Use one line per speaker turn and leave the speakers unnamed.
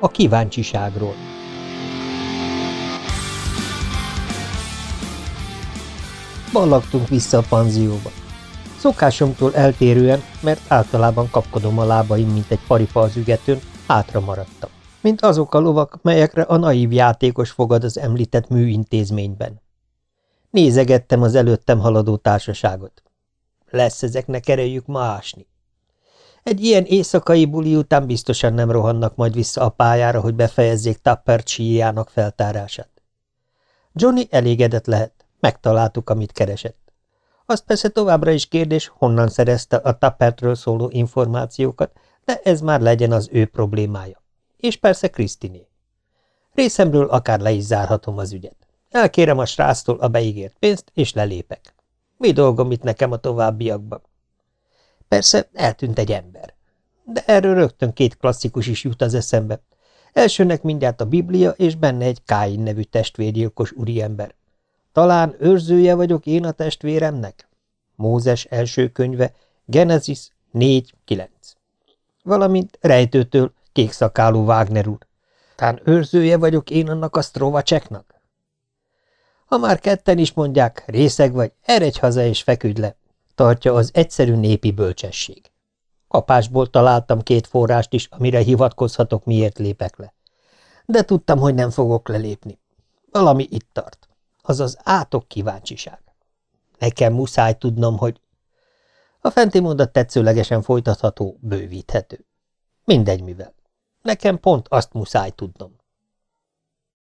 A kíváncsiságról Ballagtunk vissza a panzióba. Szokásomtól eltérően, mert általában kapkodom a lábaim, mint egy paripa az ügetőn, hátra maradtam. Mint azok a lovak, melyekre a naív játékos fogad az említett műintézményben. Nézegettem az előttem haladó társaságot. Lesz ezeknek erejük ma. Egy ilyen éjszakai buli után biztosan nem rohannak majd vissza a pályára, hogy befejezzék Tappert síjának feltárását. Johnny elégedett lehet, megtaláltuk, amit keresett. Azt persze továbbra is kérdés, honnan szerezte a Tappertről szóló információkat, de ez már legyen az ő problémája. És persze Krisztiné. Részemről akár le is zárhatom az ügyet. Elkérem a sráctól a beígért pénzt, és lelépek. Mi dolgom itt nekem a továbbiakban? Persze eltűnt egy ember. De erről rögtön két klasszikus is jut az eszembe. Elsőnek mindjárt a Biblia, és benne egy Káin nevű testvérgyilkos úriember. Talán őrzője vagyok én a testvéremnek? Mózes első könyve, Genesis 4.9. Valamint rejtőtől kékszakálú Wagner úr. Tán őrzője vagyok én annak a Strovacseknak? Ha már ketten is mondják, részeg vagy, eredj haza és feküdj le, tartja az egyszerű népi bölcsesség. Kapásból találtam két forrást is, amire hivatkozhatok, miért lépek le. De tudtam, hogy nem fogok lelépni. Valami itt tart. Az az átok kíváncsiság. Nekem muszáj tudnom, hogy... A fenti mondat tetszőlegesen folytatható, bővíthető. Mindegy mivel. Nekem pont azt muszáj tudnom.